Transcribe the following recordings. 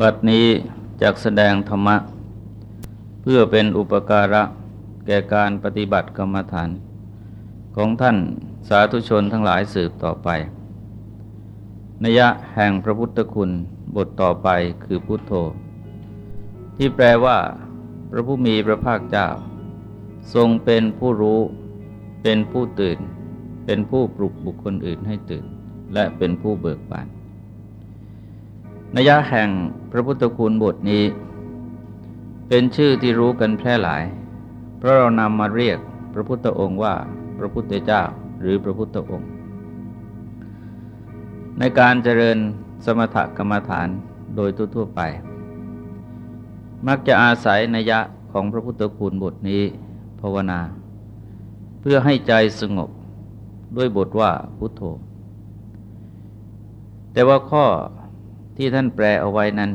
บัดนี้จักแสดงธรรมะ เพื่อเป็นอุปการะแก่การปฏิบัติกรรมฐาน ของท่านสาธุชนทั้งหลายสืบต่อไปนยะแห่งพระพุทธคุณบทต่อไปคือพุทโธ ที่แปลว่า พระผู้มีพระภาคเจ้า ทรงเป็นผู้รู้ เป็นผู้ตื่น เป็นผู้ปลุกบุคคลอื่นให้ตื่น และเป็นผู้เบิกบาน นัยยะแห่งพระพุทธคุณบทนี้ เป็นชื่อที่รู้กันแพร่หลาย เพราะเรานำมาเรียกพระพุทธองค์ว่าพระพุทธเจ้าหรือพระพุทธองค์ ในการเจริญสมถกรรมฐานโดยทั่วๆไป มักจะอาศัยนัยยะของพระพุทธคุณบทนี้ภาวนา เพื่อให้ใจสงบด้วยบทว่าพุทโธ แต่ว่าข้อ ที่ท่านแปลเอาไว้นั้น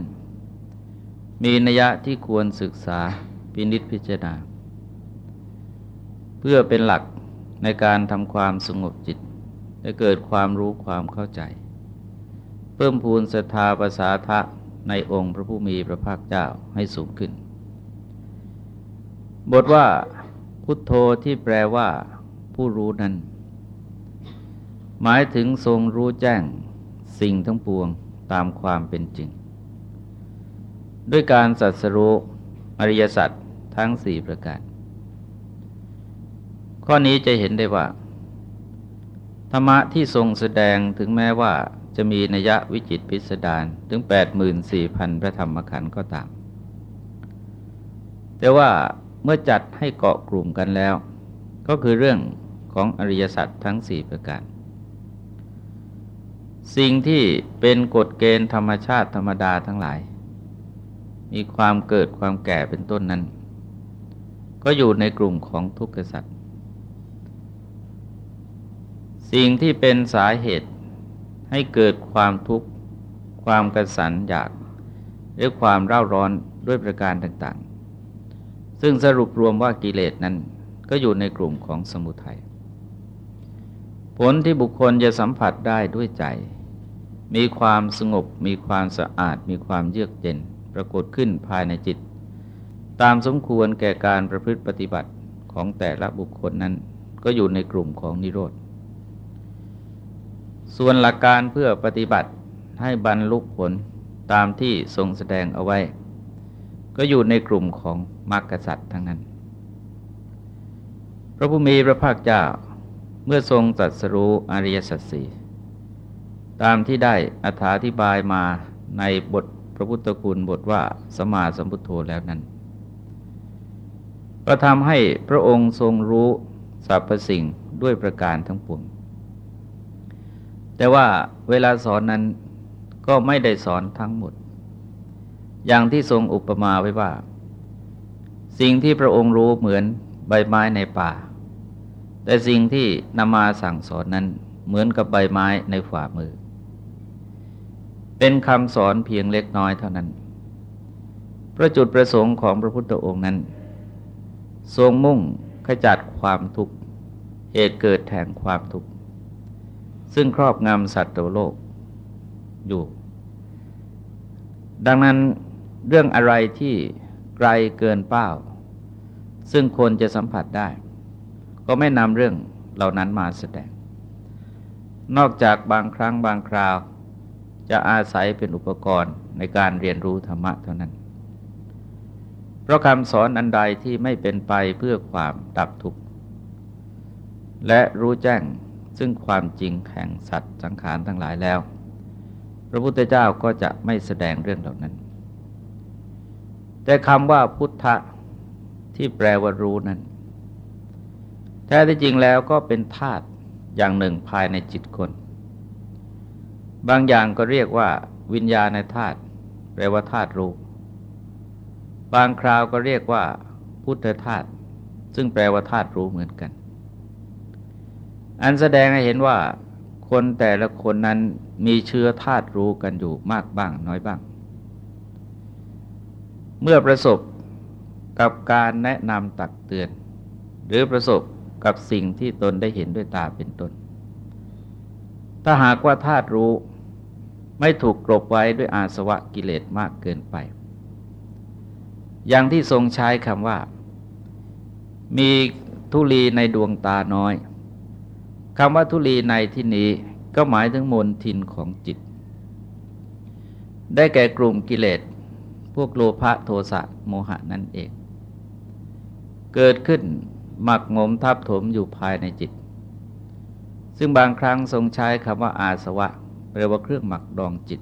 มีนัยะที่ควรศึกษาพินิษพิจารณา เพื่อเป็นหลักในการทำความสงบจิตและเกิดความรู้ความเข้าใจ เพิ่มพูนศรัทธาภาษาทะในองค์พระผู้มีพระภาคเจ้าให้สูงขึ้น บทว่าพุทโธที่แปลว่าผู้รู้นั้น หมายถึงทรงรู้แจ้งสิ่งทั้งปวง ตามความเป็นจริง ด้วยการสัตสรู้อริยสัจทั้งสี่ประการ ข้อนี้จะเห็นได้ว่า ธรรมะที่ทรงแสดงถึงแม้ว่าจะมีนัยวิจิตพิสดารถึง 84,000 พระธรรมขันธ์ก็ตาม แต่ว่าเมื่อจัดให้เกาะกลุ่มกันแล้ว ก็คือเรื่องของอริยสัจทั้งสี่ประการ สิ่งที่เป็นกฎเกณฑ์ธรรมชาติธรรมดาทั้งหลาย มีความเกิดความแก่เป็นต้นนั้น ก็อยู่ในกลุ่มของทุกขสัตว์สิ่งที่เป็นสาเหตุให้เกิดความทุกข์ความกระสันอยาก หรือความเร่าร้อนด้วยประการต่างๆ ซึ่งสรุปรวมว่ากิเลสนั้นก็อยู่ในกลุ่มของสมุทัยผลที่บุคคลจะสัมผัสได้ด้วยใจ มีความสงบ มีความสะอาด มีความเยือกเย็น ปรากฏขึ้นภายในจิต ตามสมควรแก่การประพฤติปฏิบัติของแต่ละบุคคลนั้น ก็อยู่ในกลุ่มของนิโรธ ส่วนหลักการเพื่อปฏิบัติให้บรรลุผลตามที่ทรงแสดงเอาไว้ ก็อยู่ในกลุ่มของมรรคสัตว์ทั้งนั้น พระผู้มีพระภาคเจ้าเมื่อทรงตรัสรู้อริยสัจสี่ ตามที่ได้อธิบายมาในบทพระพุทธคุณบทว่าสมาสมพุทโธแล้วนั้น ก็ทำให้พระองค์ทรงรู้สรรพสิ่งด้วยประการทั้งปวง แต่ว่าเวลาสอนนั้นก็ไม่ได้สอนทั้งหมด อย่างที่ทรงอุปมาไว้ว่า สิ่งที่พระองค์รู้เหมือนใบไม้ในป่า แต่สิ่งที่นำมาสั่งสอนนั้นเหมือนกับใบไม้ในฝ่ามือ เป็นคำสอนเพียงเล็กน้อยเท่านั้น พระจุดประสงค์ของพระพุทธองค์นั้น ทรงมุ่งขจัดความทุกข์ เหตุเกิดแห่งความทุกข์ ซึ่งครอบงำสัตว์โลกอยู่ ดังนั้นเรื่องอะไรที่ไกลเกินเป้า ซึ่งคนจะสัมผัสได้ ก็ไม่นำเรื่องเหล่านั้นมาแสดง นอกจากบางครั้งบางคราว จะอาศัยเป็นอุปกรณ์ในการเรียนรู้ธรรมะเท่านั้น เพราะคำสอนอันใดที่ไม่เป็นไปเพื่อความดับทุกข์ และรู้แจ้งซึ่งความจริงแห่งสัตว์สังขารทั้งหลายแล้ว พระพุทธเจ้าก็จะไม่แสดงเรื่องเหล่านั้น แต่คำว่าพุทธะที่แปลว่ารู้นั้น แท้ที่จริงแล้วก็เป็นธาตุอย่างหนึ่งภายในจิตคน บางอย่างก็เรียกว่า วิญญาณในธาตุแปลว่าธาตุรู้ บางคราวก็เรียกว่า พุทธธาตุซึ่งแปลว่าธาตุรู้เหมือนกัน อันแสดงให้เห็นว่าคนแต่ละคนนั้นมีเชื้อธาตุรู้กันอยู่มากบ้างน้อยบ้าง เมื่อประสบกับการแนะนำตักเตือน หรือประสบกับสิ่งที่ตนได้เห็นด้วยตาเป็นต้น ถ้าหากว่าธาตุรู้ ไม่ถูกกรบไว้ด้วยอาสวะกิเลสมากเกินไป อย่างที่ทรงใช้คำว่า มีทุลีในดวงตาน้อยคำว่าทุลีในที่นี้ก็หมายถึงมนทินของจิต ได้แก่กลุ่มกิเลส พวกโลภะโทสะโมหะนั่นเอง เกิดขึ้นหมักหมมทับถมอยู่ภายในจิต ซึ่งบางครั้งทรงใช้คำว่าอาสวะแปลว่าเครื่องหมักดองจิต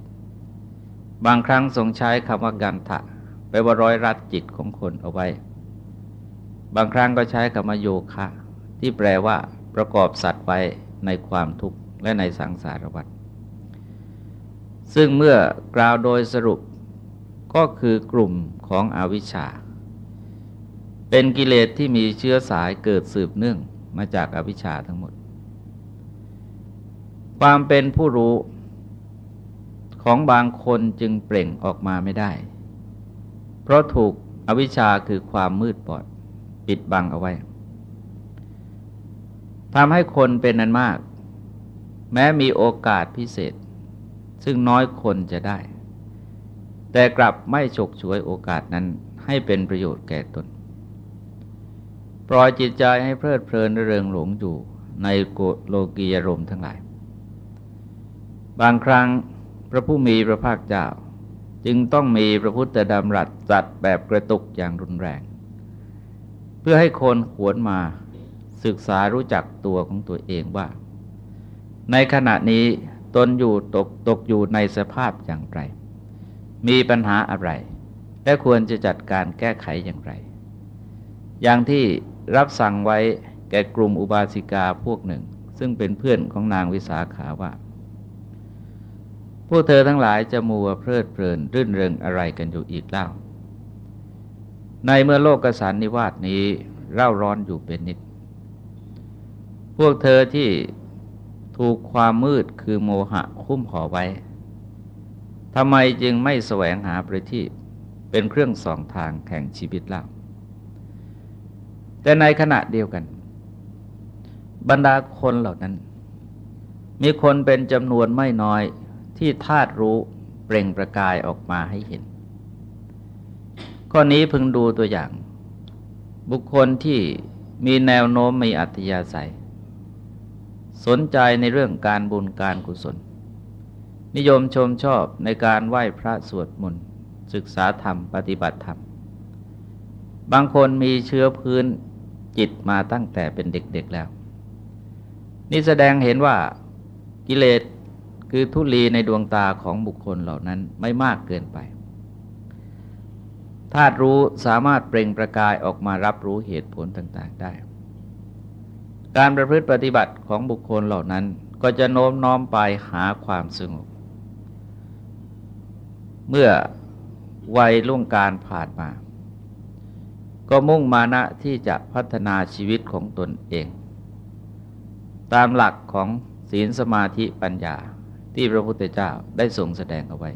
บางครั้งทรงใช้คำว่ากันทะแปลว่าร้อยรัดจิตของคนเอาไว้ บางครั้งก็ใช้คำว่าโยคะที่แปลว่าประกอบสัตว์ไว้ในความทุกข์และในสังสารวัฏซึ่งเมื่อกล่าวโดยสรุปก็คือกลุ่มของอวิชชา เป็นกิเลสที่มีเชื้อสายเกิดสืบเนื่องมาจากอาวิชชาทั้งหมด ความเป็นผู้รู้ของบางคนจึงเปล่งออกมาไม่ได้ เพราะถูกอวิชชาคือความมืดบอด ปิดบังเอาไว้ทำให้คนเป็นนั้นมาก แม้มีโอกาสพิเศษ ซึ่งน้อยคนจะได้ แต่กลับไม่ฉกฉวยโอกาสนั้นให้เป็นประโยชน์แก่ตน ปล่อยจิตใจให้เพลิดเพลินเริงหลงอยู่ในโลกียรมทั้งหลาย บางครั้งพระผู้มีพระภาคเจ้า จึงต้องมีพระพุทธดำรัสจัดแบบกระตุกอย่างรุนแรง เพื่อให้คนขวนมาศึกษารู้จักตัวของตัวเองว่า ในขณะนี้ตนอยู่ตกตกอยู่ในสภาพอย่างไร มีปัญหาอะไร และควรจะจัดการแก้ไขอย่างไร อย่างที่รับสั่งไว้แก่กลุ่มอุบาสิกาพวกหนึ่ง ซึ่งเป็นเพื่อนของนางวิสาขาว่า พวกเธอทั้งหลายจะมัวเพลิดเพลินรื่นเริงอะไรกันอยู่อีกเล่า ในเมื่อโลกกสันนิวาสนี้เร่าร้อนอยู่เป็นนิด พวกเธอที่ถูกความมืดคือโมหะคุ้มห่อไว้ ทำไมจึงไม่แสวงหาประทีปเป็นเครื่องสองทางแห่งชีวิตเล่า แต่ในขณะเดียวกัน บรรดาคนเหล่านั้น มีคนเป็นจำนวนไม่น้อย ที่ธาตุรู้เปล่งประกายออกมาให้เห็น ข้อนี้พึงดูตัวอย่าง บุคคลที่มีแนวโน้มมีอัตยาศัย สนใจในเรื่องการบุญการกุศล นิยมชมชอบในการไหว้พระสวดมนต์ศึกษาธรรมปฏิบัติธรรม บางคนมีเชื้อพื้นจิตมาตั้งแต่เป็นเด็กๆแล้ว นี่แสดงเห็นว่ากิเลส คือทุลีในดวงตาของบุคคลเหล่านั้นไม่มากเกินไปธาตุรู้สามารถเปล่งประกายออกมารับรู้เหตุผลต่าง ๆได้ การประพฤติปฏิบัติของบุคคลเหล่านั้นก็จะโน้มน้อมไปหาความสงบ เมื่อวัยล่วงการผ่านมา ก็มุ่งมานะที่จะพัฒนาชีวิตของตนเอง ตามหลักของศีลสมาธิปัญญา ที่พระพุทธเจ้าได้ทรงแสดงเอาไว้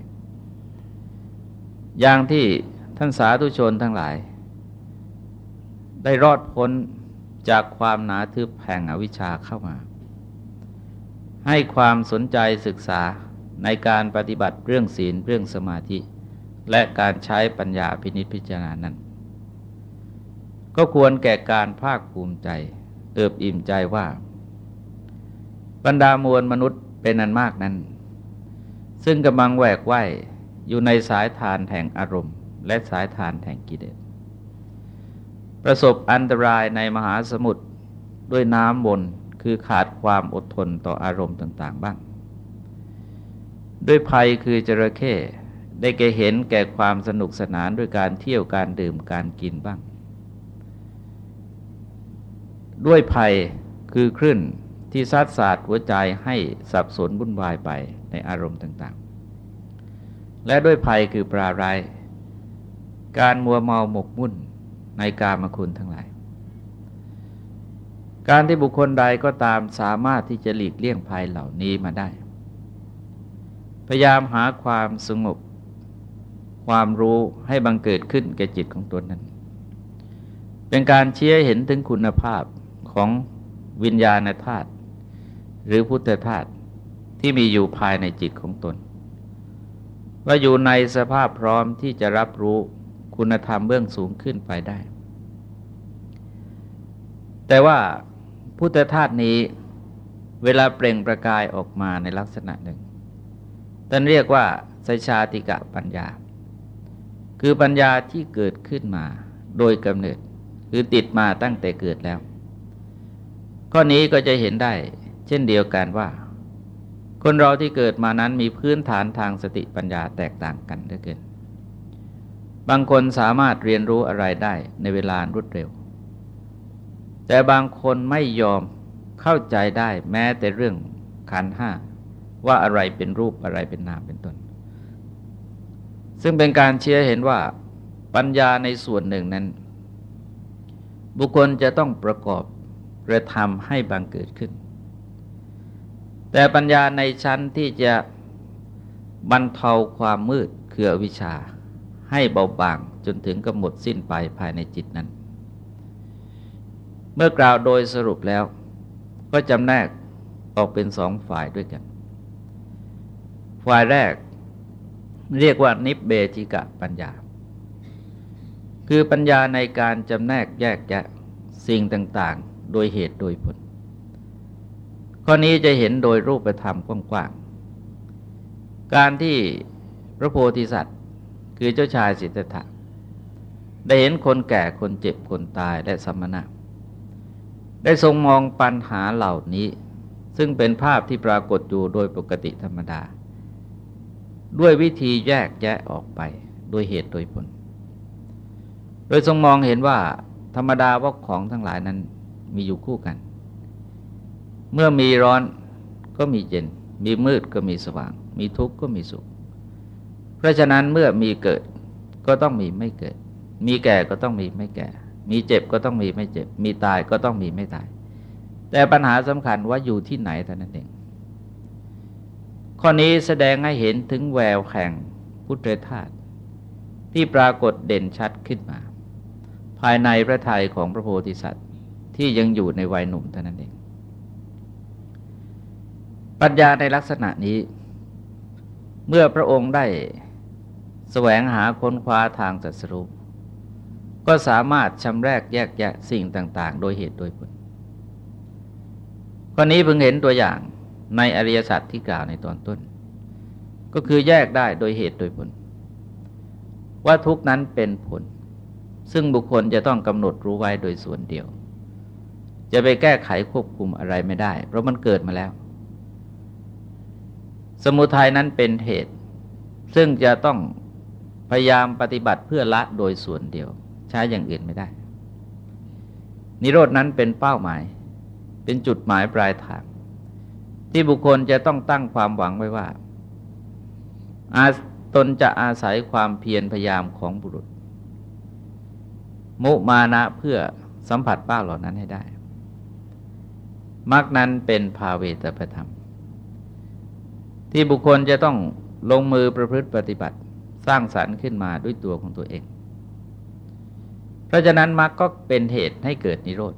อย่างที่ท่านสาธุชนทั้งหลาย ได้รอดพ้นจากความหนาทึบแห่งอวิชชาเข้ามา ให้ความสนใจศึกษาในการปฏิบัติเรื่องศีลเรื่องสมาธิ และการใช้ปัญญาพินิจพิจารณานั้น ก็ควรแก่การภาคภูมิใจ เอิบอิ่มใจว่า บรรดามวลมนุษย์ เป็นอันมากนั้น ซึ่งกำลังแหวกว่ายอยู่ในสายทานแห่งอารมณ์ และสายทานแห่งกิเลสประสบอันตรายในมหาสมุทรด้วยน้ำบนคือขาดความอดทนต่ออารมณ์ต่าง ๆ บ้าง ด้วยภัยคือจระเข้ได้แก่เห็นแก่ความสนุกสนานด้วยการเที่ยวการดื่มการกินบ้าง ด้วยภัยคือคลื่น ที่ซัดสาดหัวใจให้สับสนวุ่นวายไปในอารมณ์ต่างๆ และด้วยภัยคือปรารัยการมัวเมาหมกมุ่นในกามคุณทั้งหลาย การที่บุคคลใดก็ตามสามารถที่จะหลีกเลี่ยงภัยเหล่านี้มาได้ พยายามหาความสงบ ความรู้ให้บังเกิดขึ้นแก่จิตของตนนั้น เป็นการเชี้เห็นถึงคุณภาพของวิญญาณธาตุ หรือพุทธธาตุที่มีอยู่ภายในจิตของตน ว่าอยู่ในสภาพพร้อมที่จะรับรู้คุณธรรมเบื้องสูงขึ้นไปได้ แต่ว่าพุทธทาสนี้เวลาเปล่งประกายออกมาในลักษณะหนึ่งท่านเรียกว่าสชาติกะปัญญา คือปัญญาที่เกิดขึ้นมาโดยกำเนิด คือติดมาตั้งแต่เกิดแล้ว ข้อนี้ก็จะเห็นได้ เช่นเดียวกันว่า คนเราที่เกิดมานั้นมีพื้นฐานทางสติปัญญาแตกต่างกันเหลือเกิน บางคนสามารถเรียนรู้อะไรได้ในเวลารวดเร็ว แต่บางคนไม่ยอมเข้าใจได้แม้แต่เรื่องขันห้าว่าอะไรเป็นรูปอะไรเป็นนามเป็นต้น ซึ่งเป็นการเชื่อเห็นว่าปัญญาในส่วนหนึ่งนั้น บุคคลจะต้องประกอบกระทำให้บังเกิดขึ้น แต่ปัญญาในชั้นที่จะบรรเทาความมืดคืออวิชชา ให้เบาบางจนถึงกำหนดสิ้นไปภายในจิตนั้น เมื่อกล่าวโดยสรุปแล้ว ก็จำแนกออกเป็นสองฝ่ายด้วยกัน ฝ่ายแรกเรียกว่านิเบจิกะปัญญา คือปัญญาในการจำแนกแยกแยะสิ่งต่าง ๆ โดยเหตุโดยผล ข้อนี้จะเห็นโดยรูปธรรมกว้างๆ การที่พระโพธิสัตว์ คือเจ้าชายสิทธัตถะได้เห็นคนแก่คนเจ็บคนตายและสมณะ ได้ทรงมองปัญหาเหล่านี้ ซึ่งเป็นภาพที่ปรากฏอยู่โดยปกติธรรมดา ด้วยวิธีแยกแยะออกไปโดยเหตุโดยผล โดยทรงมองเห็นว่าธรรมดาว่าของทั้งหลายนั้นมีอยู่คู่กัน เมื่อมีร้อนก็มีเย็น มีมืดก็มีสว่าง มีทุกข์ก็มีสุข เพราะฉะนั้นเมื่อมีเกิดก็ต้องมีไม่เกิด มีแก่ก็ต้องมีไม่แก่ มีเจ็บก็ต้องมีไม่เจ็บ มีตายก็ต้องมีไม่ตาย แต่ปัญหาสำคัญว่าอยู่ที่ไหนเท่านั้นเอง ข้อนี้แสดงให้เห็นถึงแววแห่งพุทธธาตุที่ปรากฏเด่นชัดขึ้นมา ภายในพระทัยของพระโพธิสัตว์ที่ยังอยู่ในวัยหนุ่มเท่านั้นเอง ปัญญาในลักษณะนี้ เมื่อพระองค์ได้แสวงหาค้นคว้าทางสัสรุปก็สามารถชำแรกแยกแยะสิ่งต่าง ๆ โดยเหตุโดยผลข้อนี้เพิ่งเห็นตัวอย่างในอริยสัจที่กล่าวในตอนต้น ก็คือแยกได้โดยเหตุโดยผล ว่าทุกนั้นเป็นผล ซึ่งบุคคลจะต้องกำหนดรู้ไว้โดยส่วนเดียว จะไปแก้ไขควบคุมอะไรไม่ได้ เพราะมันเกิดมาแล้ว สมุทัยนั้นเป็นเหตุ ซึ่งจะต้องพยายามปฏิบัติเพื่อละโดยส่วนเดียว ใช้อย่างอื่นไม่ได้ นิโรดนั้นเป็นเป้าหมาย เป็นจุดหมายปลายทาง ที่บุคคลจะต้องตั้งความหวังไว้ว่าอาตนจะอาศัยความเพียรพยายามของบุรุษ มุมานะเพื่อสัมผัสเป้าเหล่านั้นให้ได้มรรคนั้นเป็นภาเวตประธรรม ที่บุคคลจะต้องลงมือประพฤติปฏิบัติ สร้างสรรค์ขึ้นมาด้วยตัวของตัวเอง เพราะฉะนั้นมรรคก็เป็นเหตุให้เกิดนิโรธ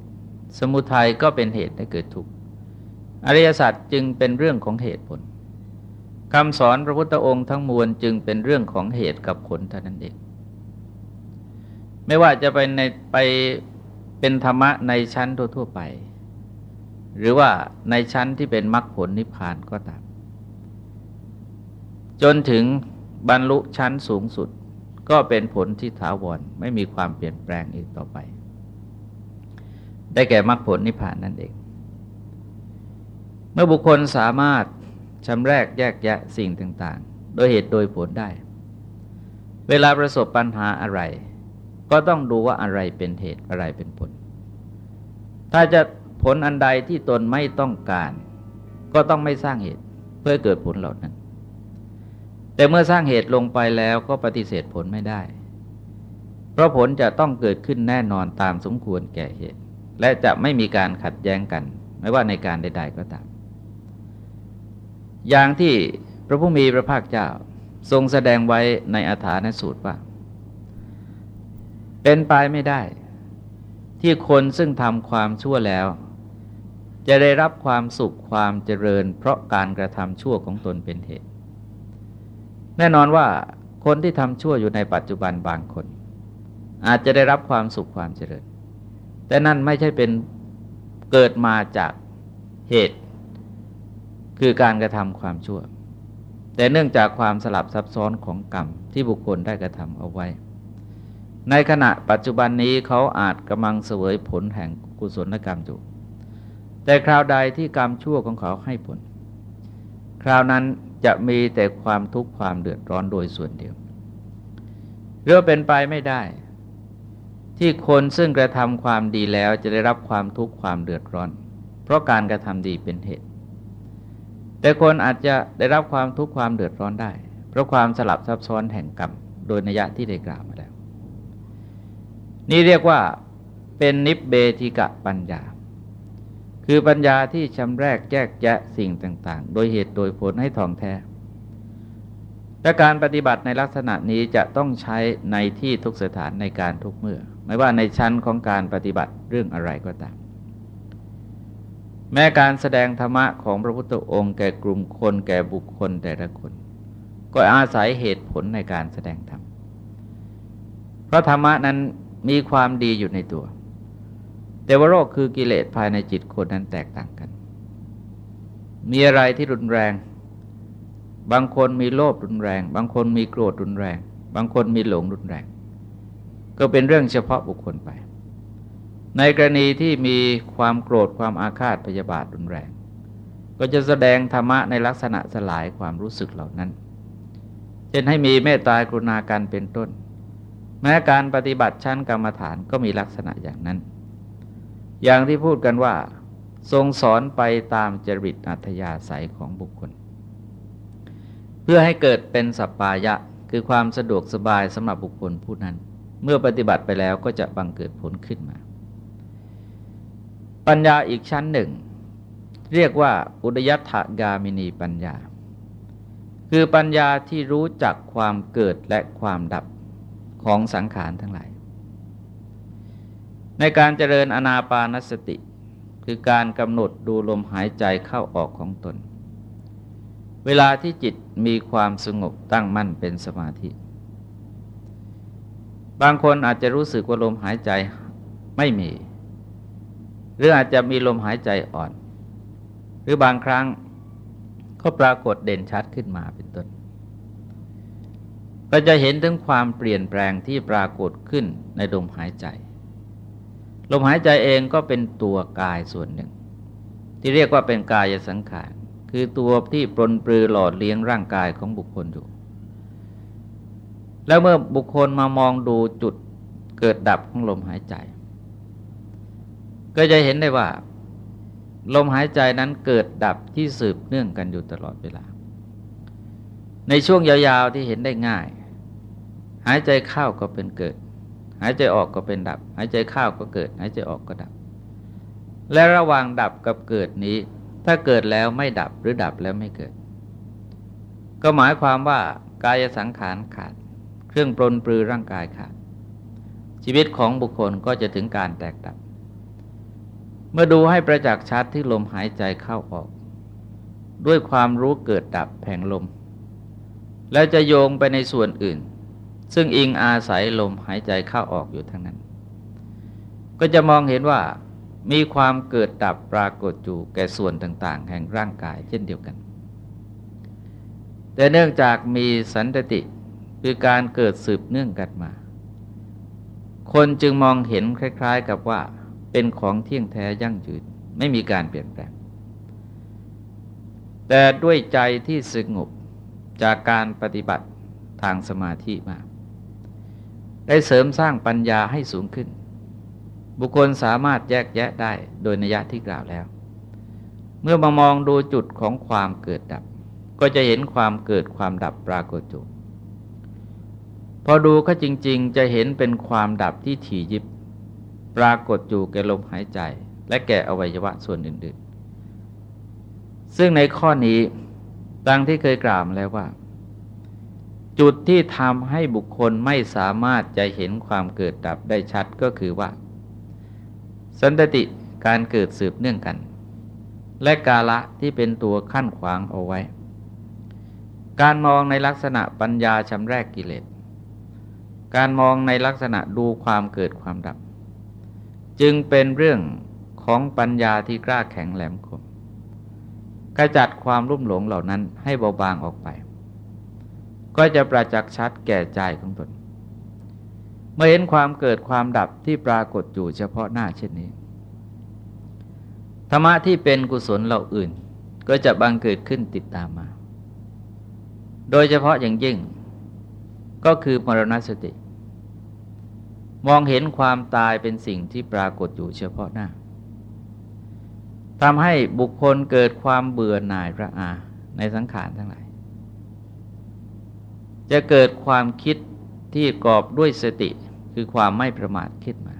สมุทัยก็เป็นเหตุให้เกิดทุกข์ อริยสัจจึงเป็นเรื่องของเหตุผลคำสอนพระพุทธองค์ทั้งมวลจึงเป็นเรื่องของเหตุกับผลเท่านั้นเอง ไม่ว่าจะไปในไปเป็นธรรมะในชั้นทั่วๆไป หรือว่าในชั้นที่เป็นมรรคผลนิพพานก็ตาม จนถึงบรรลุชั้นสูงสุด ก็เป็นผลที่ถาวรไม่มีความเปลี่ยนแปลงอีกต่อไป ได้แก่มรรคผลนิพพานนั่นเอง เมื่อบุคคลสามารถชำแรกแยกแยะสิ่งต่าง ๆ โดยเหตุโดยผลได้ เวลาประสบปัญหาอะไร ก็ต้องดูว่าอะไรเป็นเหตุอะไรเป็นผล ถ้าจะผลอันใดที่ตนไม่ต้องการ ก็ต้องไม่สร้างเหตุเพื่อเกิดผลเหล่านั้น แต่เมื่อสร้างเหตุลงไปแล้วก็ปฏิเสธผลไม่ได้ เพราะผลจะต้องเกิดขึ้นแน่นอนตามสมควรแก่เหตุ และจะไม่มีการขัดแย้งกัน ไม่ว่าในการใด ๆก็ตาม อย่างที่พระผู้มีพระภาคเจ้าทรงแสดงไว้ในอาถานสูตรว่า เป็นไปไม่ได้ ที่คนซึ่งทำความชั่วแล้ว จะได้รับความสุขความเจริญ เพราะการกระทำชั่วของตนเป็นเหตุ แน่นอนว่าคนที่ทำชั่วอยู่ในปัจจุบันบางคน อาจจะได้รับความสุขความเจริญ แต่นั่นไม่ใช่เป็นเกิดมาจากเหตุ คือการกระทำความชั่ว แต่เนื่องจากความสลับซับซ้อนของกรรมที่บุคคลได้กระทำเอาไว้ ในขณะปัจจุบันนี้เขาอาจกำลังเสวยผลแห่งกุศลกรรมอยู่ แต่คราวใดที่กรรมชั่วของเขาให้ผล คราวนั้น จะมีแต่ความทุกข์ความเดือดร้อนโดยส่วนเดียวเรื่องเป็นไปไม่ได้ ที่คนซึ่งกระทำความดีแล้วจะได้รับความทุกข์ความเดือดร้อน เพราะการกระทำดีเป็นเหตุ แต่คนอาจจะได้รับความทุกข์ความเดือดร้อนได้ เพราะความสลับซับซ้อนแห่งกรรมโดยนัยะที่ได้กล่าวมาแล้ว นี่เรียกว่าเป็นนิเบธิกะปัญญา คือปัญญาที่ชำแรกแยกแยะสิ่งต่าง ๆ โดยเหตุโดยผลให้ท่องแท้ และการปฏิบัติในลักษณะนี้จะต้องใช้ในที่ทุกสถานในการทุกเมื่อ ไม่ว่าในชั้นของการปฏิบัติเรื่องอะไรก็ตาม แม้การแสดงธรรมะของพระพุทธองค์แก่กลุ่มคนแก่บุคคลแต่ละคน ก็อาศัยเหตุผลในการแสดงธรรม เพราะธรรมะนั้นมีความดีอยู่ในตัว แต่ว่าโรคคือกิเลสภายในจิตคนนั้นแตกต่างกัน มีอะไรที่รุนแรง บางคนมีโลภรุนแรง บางคนมีโกรธรุนแรง บางคนมีหลงรุนแรง ก็เป็นเรื่องเฉพาะบุคคลไป ในกรณีที่มีความโกรธความอาฆาตพยาบาทรุนแรง ก็จะแสดงธรรมะในลักษณะสลายความรู้สึกเหล่านั้นเช่นให้มีเมตตากรุณาการเป็นต้น แม้การปฏิบัติชั้นกรรมฐานก็มีลักษณะอย่างนั้น อย่างที่พูดกันว่า ทรงสอนไปตามจริตอัธยาศัยของบุคคล เพื่อให้เกิดเป็นสัปปายะคือความสะดวกสบายสำหรับบุคคลผู้นั้น เมื่อปฏิบัติไปแล้วก็จะบังเกิดผลขึ้นมา ปัญญาอีกชั้นหนึ่ง เรียกว่าอุดยัตถกามินีปัญญา คือปัญญาที่รู้จักความเกิดและความดับของสังขารทั้งหลาย ในการเจริญอนาปานสติ คือการกำหนดดูลมหายใจเข้าออกของตน เวลาที่จิตมีความสงบตั้งมั่นเป็นสมาธิ บางคนอาจจะรู้สึกว่าลมหายใจไม่มี หรืออาจจะมีลมหายใจอ่อน หรือบางครั้งก็ปรากฏเด่นชัดขึ้นมาเป็นต้นก็จะเห็นถึงความเปลี่ยนแปลงที่ปรากฏขึ้นในลมหายใจ ลมหายใจเองก็เป็นตัวกายส่วนหนึ่ง ที่เรียกว่าเป็นกายสังขารคือตัวที่ปรนปรือหล่อเลี้ยงร่างกายของบุคคลอยู่ แล้วเมื่อบุคคลมามองดูจุดเกิดดับของลมหายใจ ก็จะเห็นได้ว่า ลมหายใจนั้นเกิดดับที่สืบเนื่องกันอยู่ตลอดเวลา ในช่วงยาวๆที่เห็นได้ง่าย หายใจเข้าก็เป็นเกิด หายใจออกก็เป็นดับ หายใจเข้าก็เกิด หายใจออกก็ดับ และระหว่างดับกับเกิดนี้ ถ้าเกิดแล้วไม่ดับหรือดับแล้วไม่เกิด ก็หมายความว่ากายสังขารขาด เครื่องปรนปรือร่างกายขาด ชีวิตของบุคคลก็จะถึงการแตกดับ เมื่อดูให้ประจักษ์ชัดที่ลมหายใจเข้าออก ด้วยความรู้เกิดดับแผงลม แล้วจะโยงไปในส่วนอื่น ซึ่งอิงอาศัยลมหายใจเข้าออกอยู่ทั้งนั้น ก็จะมองเห็นว่ามีความเกิดดับปรากฏอยู่แก่ส่วนต่าง ๆ แห่งร่างกายเช่นเดียวกัน แต่เนื่องจากมีสันตติคือการเกิดสืบเนื่องกันมา คนจึงมองเห็นคล้าย ๆ กับว่าเป็นของเที่ยงแท้ยั่งยืนไม่มีการเปลี่ยนแปลง แต่ด้วยใจที่สงบจากการปฏิบัติทางสมาธิมา ได้เสริมสร้างปัญญาให้สูงขึ้น บุคคลสามารถแยกแยะได้โดยนัยที่กล่าวแล้ว เมื่อมามองดูจุดของความเกิดดับ ก็จะเห็นความเกิดความดับปรากฏอยู่พอดูก็จริง ๆ จะเห็นเป็นความดับที่ถี่ยิบ ปรากฏอยู่แก่ลมหายใจ และแก่อวัยวะส่วนอื่น ๆ ซึ่งในข้อนี้ดังที่เคยกล่าวมาแล้วว่า จุดที่ทำให้บุคคลไม่สามารถจะเห็นความเกิดดับได้ชัดก็คือว่า สันตติการเกิดสืบเนื่องกัน และกาละที่เป็นตัวขั้นขวางเอาไว้ การมองในลักษณะปัญญาชำแรกกิเลส การมองในลักษณะดูความเกิดความดับ จึงเป็นเรื่องของปัญญาที่กล้าแข็งแหลมคมกระจัดความรุ่มหลงเหล่านั้นให้เบาบางออกไป ก็จะประจักษ์ชัดแก่ใจของตน เมื่อเห็นความเกิดความดับที่ปรากฏอยู่เฉพาะหน้าเช่นนี้ ธรรมะที่เป็นกุศลเหล่าอื่น ก็จะบังเกิดขึ้นติดตามมา โดยเฉพาะอย่างยิ่ง ก็คือมรณสติ มองเห็นความตายเป็นสิ่งที่ปรากฏอยู่เฉพาะหน้าทำให้บุคคลเกิดความเบื่อหน่ายระอาในสังขารทั้งหลาย จะเกิดความคิดที่กอบด้วยสติคือความไม่ประมาทคิดมา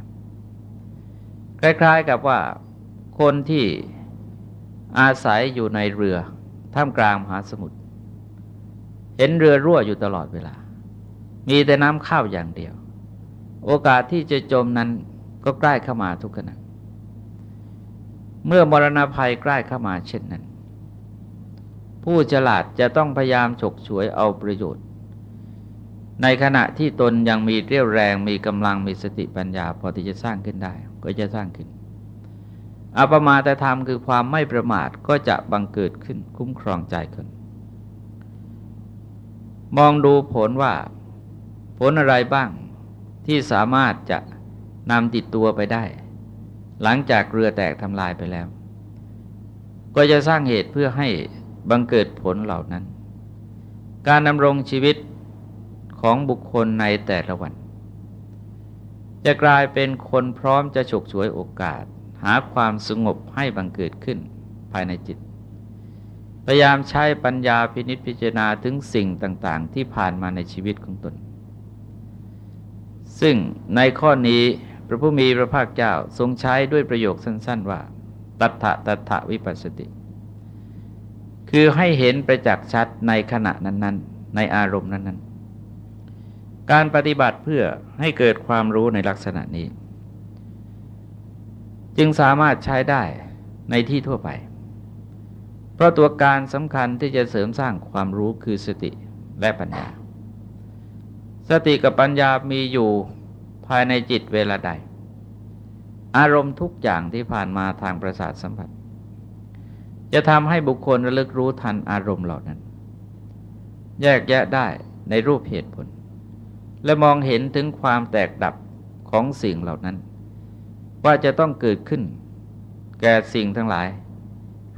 คล้ายๆกับว่าคนที่อาศัยอยู่ในเรือท่ามกลางมหาสมุทรเห็นเรือรั่วอยู่ตลอดเวลา มีแต่น้ำข้าวอย่างเดียว โอกาสที่จะจมนั้นก็ใกล้เข้ามาทุกขณะเมื่อมรณภัยใกล้เข้ามาเช่นนั้น ผู้ฉลาดจะต้องพยายามฉกฉวยเอาประโยชน์ ในขณะที่ตนยังมีเรี่ยวแรงมีกำลังมีสติปัญญา พอที่จะสร้างขึ้นได้ ก็จะสร้างขึ้นอปมาแต่ธรรมคือความไม่ประมาทก็จะบังเกิดขึ้นคุ้มครองใจคนมองดูผลว่า ผลอะไรบ้างที่สามารถจะนำติดตัวไปได้ หลังจากเรือแตกทำลายไปแล้ว ก็จะสร้างเหตุเพื่อให้บังเกิดผลเหล่านั้น การดำรงชีวิต ของบุคคลในแต่ละวัน จะกลายเป็นคนพร้อมจะฉกฉวยโอกาส หาความสงบให้บังเกิดขึ้นภายในจิต พยายามใช้ปัญญาพินิจพิจารณาถึงสิ่งต่างๆ ที่ผ่านมาในชีวิตของตน ซึ่งในข้อนี้พระผู้มีพระภาคเจ้าทรงใช้ด้วยประโยคสั้น ๆ ว่า ตัทธะตัทธะวิปัสสติ คือให้เห็นประจักษ์ชัดในขณะนั้น ๆ ในอารมณ์นั้น ๆ การปฏิบัติเพื่อให้เกิดความรู้ในลักษณะนี้ จึงสามารถใช้ได้ในที่ทั่วไป เพราะตัวการสำคัญที่จะเสริมสร้างความรู้คือสติและปัญญา สติกับปัญญามีอยู่ภายในจิตเวลาใด อารมณ์ทุกอย่างที่ผ่านมาทางประสาทสัมผัส จะทำให้บุคคลระลึกรู้ทันอารมณ์เหล่านั้น แยกแยะได้ในรูปเหตุผล และมองเห็นถึงความแตกดับของสิ่งเหล่านั้น ว่าจะต้องเกิดขึ้น แก่สิ่งทั้งหลาย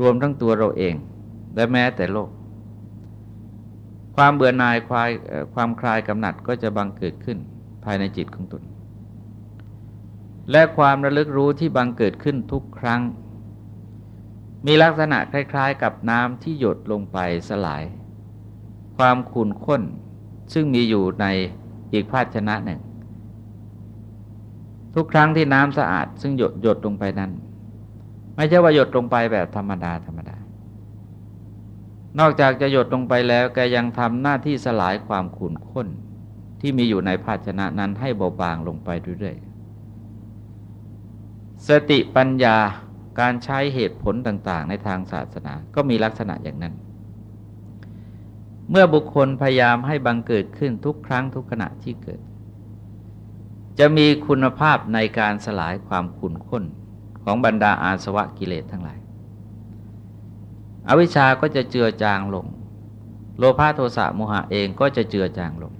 รวมทั้งตัวเราเอง และแม้แต่โลก ความเบื่อหน่ายความความคลายกำหนัดก็จะบังเกิดขึ้นภายในจิตของตน และความระลึกรู้ที่บังเกิดขึ้นทุกครั้ง มีลักษณะคล้าย ๆ กับน้ำที่หยดลงไปสลาย ความขุ่นข้นซึ่งมีอยู่ใน อีกภาชนะหนึ่ง ทุกครั้งที่น้ำสะอาด ซึ่งหยดหยดลงไปนั้น ไม่ใช่ว่าหยดลงไปแบบธรรมดาธรรมดานอกจากจะหยดลงไปแล้วแกยังทำหน้าที่สลายความขุ่นข้น ที่มีอยู่ในภาชนะนั้นให้เบาบางลงไปเรื่อยๆ สติปัญญาการใช้เหตุผลต่าง ๆ ในทางศาสนาก็มีลักษณะอย่างนั้น เมื่อบุคคลพยายามให้บังเกิดขึ้นทุกครั้งทุกขณะที่เกิด จะมีคุณภาพในการสลายความขุ่นข้นของบรรดาอาสวะกิเลสทั้งหลาย อวิชชาก็จะเจือจางลง โลภะโทสะโมหะเองก็จะเจือจางลง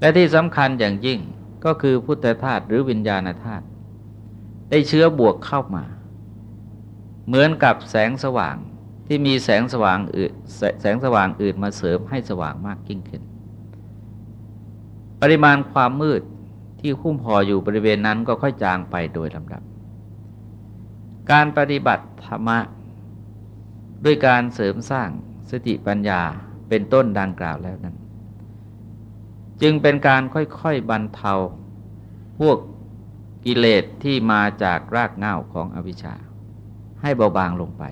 และที่สำคัญอย่างยิ่งก็คือพุทธธาตุหรือวิญญาณธาตุได้เชื้อบวกเข้ามา เหมือนกับแสงสว่าง ที่มีแสงสว่างอื่นแสงสว่างอื่นมาเสริมให้สว่างมากยิ่งขึ้น ปริมาณความมืดที่คุ้มพออยู่บริเวณนั้นก็ค่อยจางไปโดยลำดับ การปฏิบัติธรรมะ ด้วยการเสริมสร้างสติปัญญาเป็นต้นดังกล่าวแล้วนั้น จึงเป็นการค่อยๆบรรเทา พวกกิเลสที่มาจากรากเหง้าของอวิชชา ให้เบาบางลงไป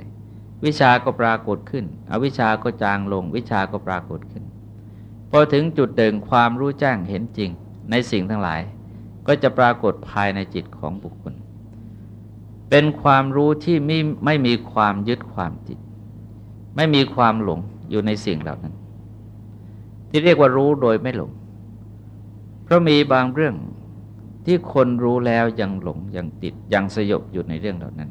วิชาก็ปรากฏขึ้น อวิชาก็จางลง วิชาก็ปรากฏขึ้น พอถึงจุดเดิงความรู้แจ้งเห็นจริงในสิ่งทั้งหลาย ก็จะปรากฏภายในจิตของบุคคล เป็นความรู้ที่ไม่ไม่มีความยึดความจิต ไม่มีความหลงอยู่ในสิ่งเหล่านั้น ที่เรียกว่ารู้โดยไม่หลง เพราะมีบางเรื่องที่คนรู้แล้วยังหลงยังติดยังสยบอยู่ในเรื่องเหล่านั้น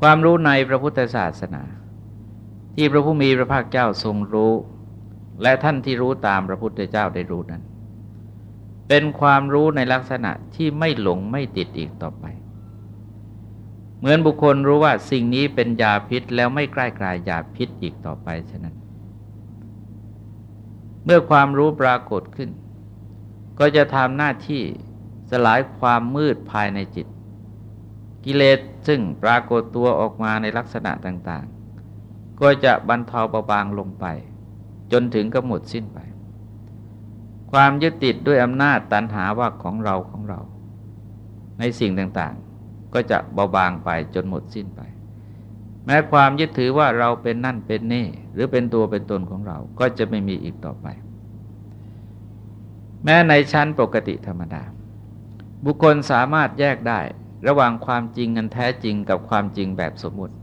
ความรู้ในพระพุทธศาสนา ที่พระผู้มีพระภาคเจ้าทรงรู้ และท่านที่รู้ตามพระพุทธเจ้าได้รู้นั้น เป็นความรู้ในลักษณะที่ไม่หลงไม่ติดอีกต่อไป เหมือนบุคคลรู้ว่าสิ่งนี้เป็นยาพิษแล้วไม่ใกล้กลายยาพิษอีกต่อไปฉะนั้น เมื่อความรู้ปรากฏขึ้น ก็จะทำหน้าที่สลายความมืดภายในจิต กิเลสซึ่งปรากฏตัวออกมาในลักษณะต่างๆ ก็จะบรรเทาเบาบางลงไป จนถึงกำหมดสิ้นไป ความยึดติดด้วยอำนาจตันหาว่าของเราของเรา ในสิ่งต่างๆ ก็จะเบาบางไปจนหมดสิ้นไป แม้ความยึดถือว่าเราเป็นนั่นเป็นนี่ หรือเป็นตัวเป็นตนของเราก็จะไม่มีอีกต่อไป แม้ในชั้นปกติธรรมดา บุคคลสามารถแยกได้ ระหว่างความจริงอันแท้จริงกับความจริงแบบสมมุติ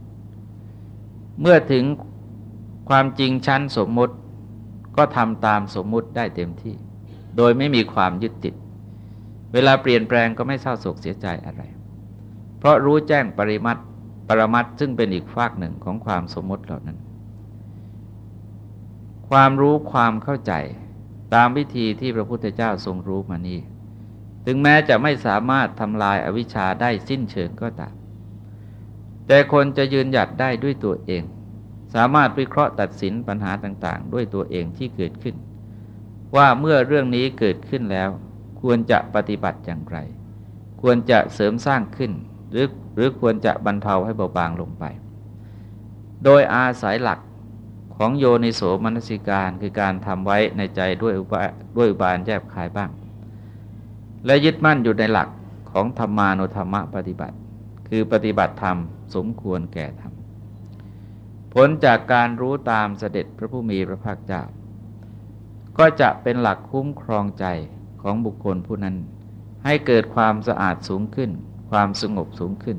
เมื่อถึงความจริงชั้นสมมุติก็ทำตามสมมุติได้เต็มที่ โดยไม่มีความยึดติด เวลาเปลี่ยนแปลงก็ไม่เศร้าโศกเสียใจอะไร เพราะรู้แจ้งปริมัติปรมัตซึ่งเป็นอีกฝากหนึ่งของความสมมติเหล่านั้น ความรู้ความเข้าใจตามวิธีที่พระพุทธเจ้าทรงรู้มานี้ ถึงแม้จะไม่สามารถทำลายอาวิชชาได้สิ้นเชิงก็ตาม แต่คนจะยืนหยัดได้ด้วยตัวเอง สามารถวิเคราะห์ตัดสินปัญหาต่าง ๆ ด้วยตัวเองที่เกิดขึ้น ว่าเมื่อเรื่องนี้เกิดขึ้นแล้ว ควรจะปฏิบัติอย่างไร ควรจะเสริมสร้างขึ้น หรือหรือควรจะบรรเทาให้เบาบางลงไป โดยอาศัยหลักของโยนิโสมนสิการคือการทำไว้ในใจด้วยอุบด้วยบานแยบคายบ้าง และยึดมั่นอยู่ในหลักของธรรมานุธรรมปฏิบัติ คือปฏิบัติธรรมสมควรแก่ธรรมผลจากการรู้ตามเสด็จพระผู้มีพระภาคเจ้า ก็จะเป็นหลักคุ้มครองใจของบุคคลผู้นั้น ให้เกิดความสะอาดสูงขึ้น ความสงบสูงขึ้น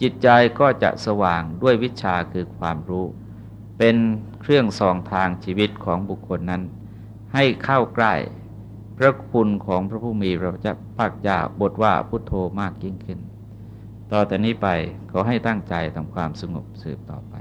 จิตใจก็จะสว่างด้วยวิชาคือความรู้ เป็นเครื่องส่องทางชีวิตของบุคคลนั้น ให้เข้าใกล้ พระคุณของพระผู้มีพระภาคเจ้าบทว่าพุทโธมากยิ่งขึ้น ต่อแต่นี้ไปขอให้ตั้งใจทำความสงบสืบต่อไป